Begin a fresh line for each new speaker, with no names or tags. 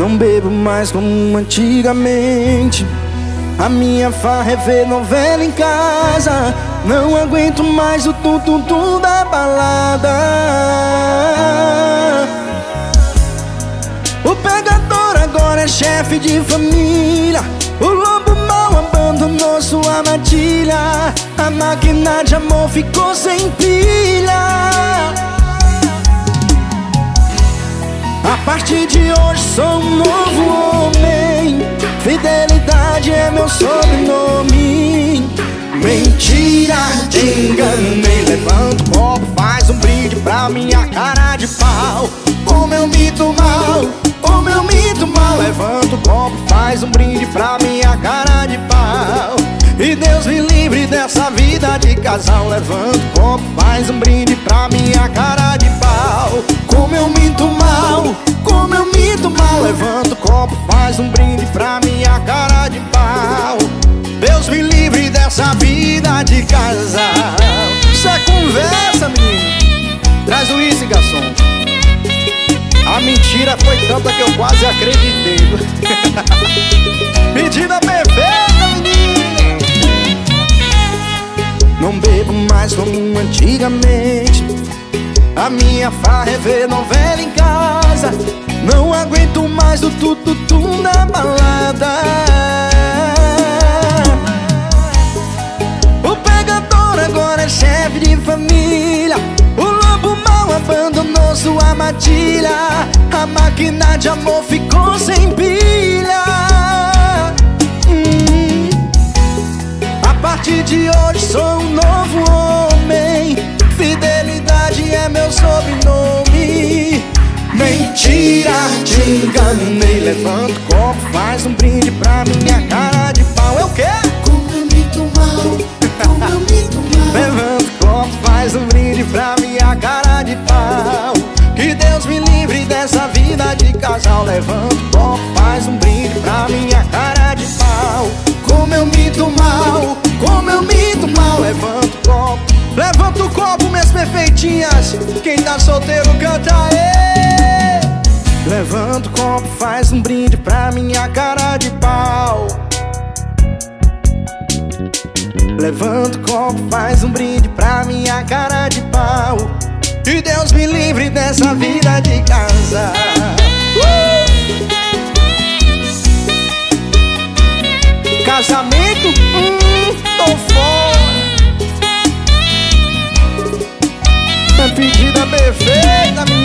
Não bebo mais como antigamente. A minha farra é ver novela em casa. Não aguento mais o tum-tum-tum da balada. O pegador agora é chefe de família. O lobo mal abandonou sua armadilha. A máquina de amor ficou sem pilha. Partir de hoje sou um novo homem. Fidelidade é meu sobrenome. Mentira, te enganei. Levanta o copo, faz um brinde pra minha cara de pau. O meu mito mal, o meu mito mal. Levanta o copo, faz um brinde pra minha cara de pau. E Deus me livre dessa vida de casal. Levanta o copo, faz um brinde pra minha cara de pau. Como eu minto mal, Levanta o copo, faz um brinde pra minha cara de pau. Deus me livre dessa vida de casal Isso é conversa, menino. Traz o uísque, garçom. A mentira foi tanta que eu quase acreditei. Medida perfeita, menino. Não bebo mais como antigamente. A minha farra é ver novela em casa Não aguento mais o tututum da balada agora é chefe de família. O lobo mal abandonou sua armadilha. A máquina de amor ficou sem pilha. Hum. A partir de hoje sou enganei Levanta o copo, faz um brinde pra minha cara de pau. É o quê?
Como eu minto mal, como eu minto mal
Levanta o copo, faz um brinde pra minha cara de pau. Que Deus me livre dessa vida de casal. Levanta o copo, faz um brinde pra minha cara de pau. Como eu minto mal, como eu minto mal. Levanta o copo, levanta o copo, minhas perfeitinhas. Quem tá solteiro canta aí Levanta o copo, faz um brinde pra minha cara de pau. Levanta o copo, faz um brinde pra minha cara de pau. E Deus me livre dessa vida de casa. Uh! Casamento? Hum, tô fora. É pedida perfeita, minha.